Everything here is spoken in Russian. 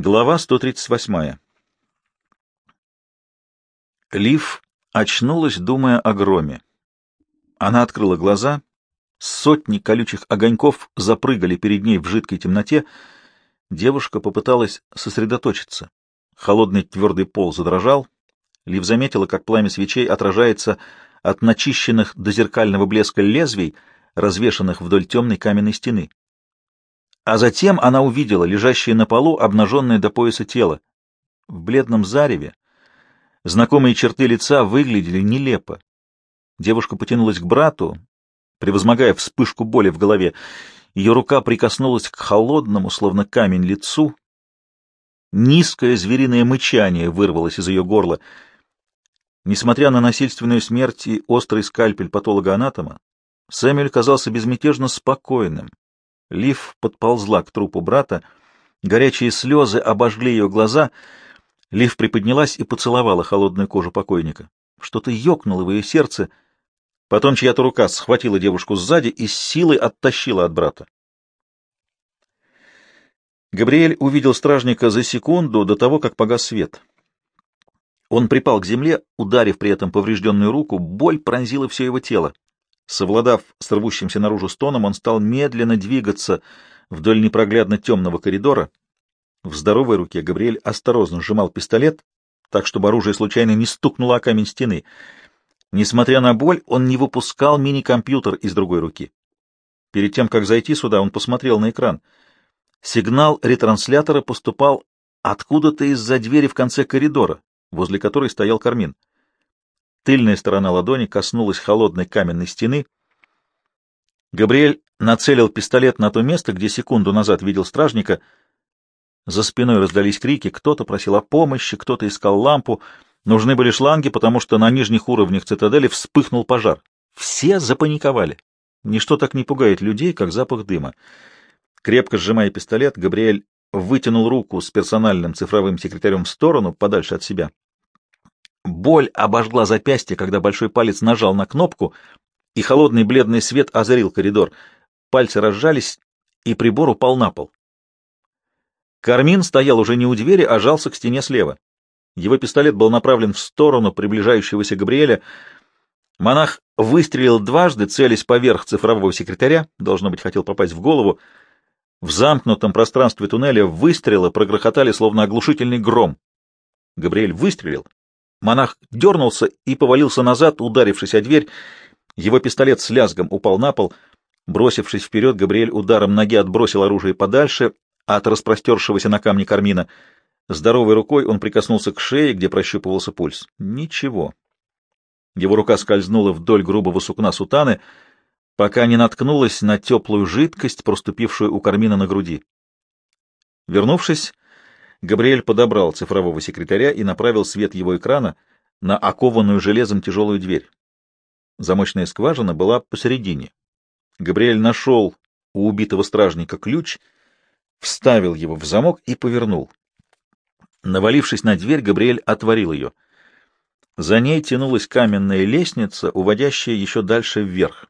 Глава 138. Лив очнулась, думая о громе. Она открыла глаза, сотни колючих огоньков запрыгали перед ней в жидкой темноте. Девушка попыталась сосредоточиться. Холодный твердый пол задрожал. Лив заметила, как пламя свечей отражается от начищенных до зеркального блеска лезвий, развешанных вдоль темной каменной стены. А затем она увидела лежащее на полу обнаженное до пояса тело. В бледном зареве знакомые черты лица выглядели нелепо. Девушка потянулась к брату, превозмогая вспышку боли в голове. Ее рука прикоснулась к холодному, словно камень, лицу. Низкое звериное мычание вырвалось из ее горла. Несмотря на насильственную смерть и острый скальпель патолога-анатома, Сэмюэль казался безмятежно спокойным, Лив подползла к трупу брата. Горячие слезы обожгли ее глаза. Лив приподнялась и поцеловала холодную кожу покойника. Что-то ёкнуло в ее сердце. Потом чья-то рука схватила девушку сзади и с силой оттащила от брата. Габриэль увидел стражника за секунду до того, как погас свет. Он припал к земле, ударив при этом поврежденную руку, боль пронзила все его тело. Совладав с рвущимся наружу стоном, он стал медленно двигаться вдоль непроглядно темного коридора. В здоровой руке Габриэль осторожно сжимал пистолет, так, чтобы оружие случайно не стукнуло о камень стены. Несмотря на боль, он не выпускал мини-компьютер из другой руки. Перед тем, как зайти сюда, он посмотрел на экран. Сигнал ретранслятора поступал откуда-то из-за двери в конце коридора, возле которой стоял Кармин. Тыльная сторона ладони коснулась холодной каменной стены. Габриэль нацелил пистолет на то место, где секунду назад видел стражника. За спиной раздались крики, кто-то просил о помощи, кто-то искал лампу. Нужны были шланги, потому что на нижних уровнях цитадели вспыхнул пожар. Все запаниковали. Ничто так не пугает людей, как запах дыма. Крепко сжимая пистолет, Габриэль вытянул руку с персональным цифровым секретарем в сторону, подальше от себя. Боль обожгла запястье, когда большой палец нажал на кнопку, и холодный бледный свет озарил коридор. Пальцы разжались, и прибор упал на пол. Кармин стоял уже не у двери, а жался к стене слева. Его пистолет был направлен в сторону приближающегося Габриэля. Монах выстрелил дважды, целясь поверх цифрового секретаря, должно быть, хотел попасть в голову. В замкнутом пространстве туннеля выстрелы прогрохотали, словно оглушительный гром. Габриэль выстрелил, Монах дернулся и повалился назад, ударившись о дверь. Его пистолет с лязгом упал на пол. Бросившись вперед, Габриэль ударом ноги отбросил оружие подальше от распростершегося на камне кармина. Здоровой рукой он прикоснулся к шее, где прощупывался пульс. Ничего. Его рука скользнула вдоль грубого сукна сутаны, пока не наткнулась на теплую жидкость, проступившую у кармина на груди. Вернувшись, Габриэль подобрал цифрового секретаря и направил свет его экрана на окованную железом тяжелую дверь. Замочная скважина была посередине. Габриэль нашел у убитого стражника ключ, вставил его в замок и повернул. Навалившись на дверь, Габриэль отворил ее. За ней тянулась каменная лестница, уводящая еще дальше вверх.